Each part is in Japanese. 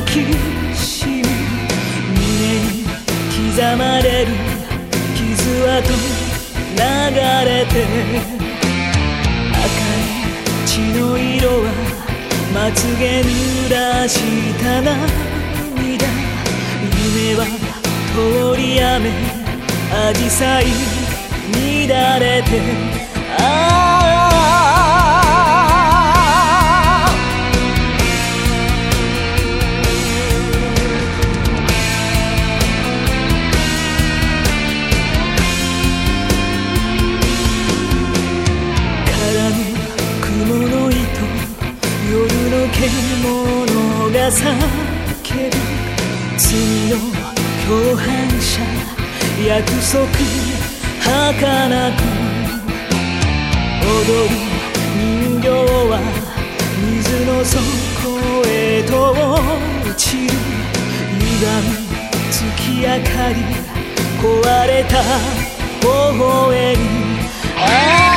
抱きしみ胸に刻まれる傷跡流れて赤い血の色はまつげ濡らした涙。夢は通り雨。紫陽花乱れて。獣が叫ぶ罪の共犯者約束。儚く踊る人形は水の底へと落ちる歪む月明かり壊れた微笑み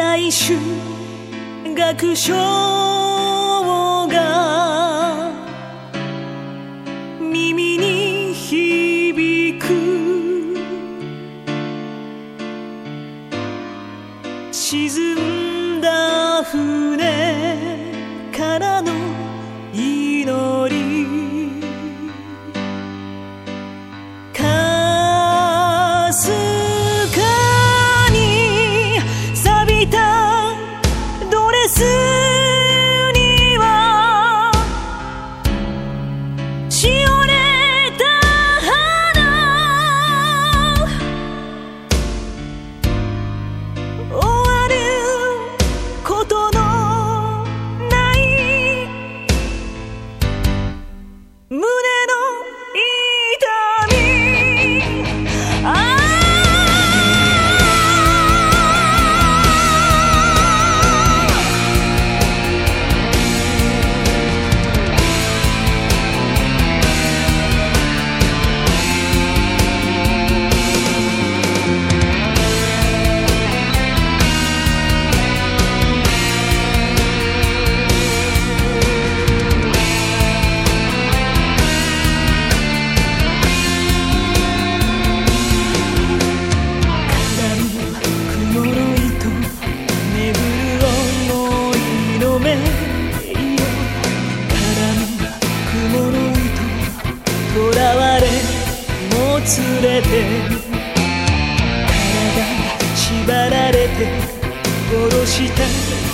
最終学章が耳に響く。沈むすれて。体縛られて殺した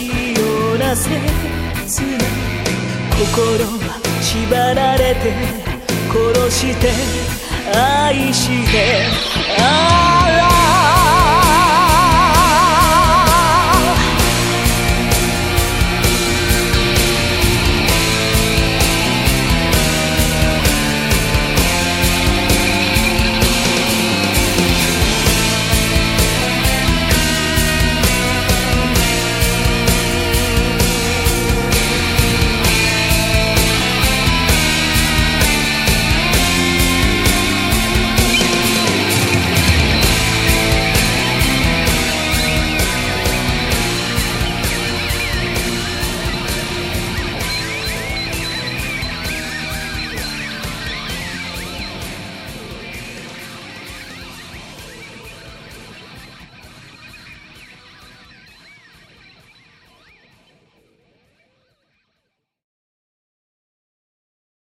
いような切な心縛られて殺して愛して。ああ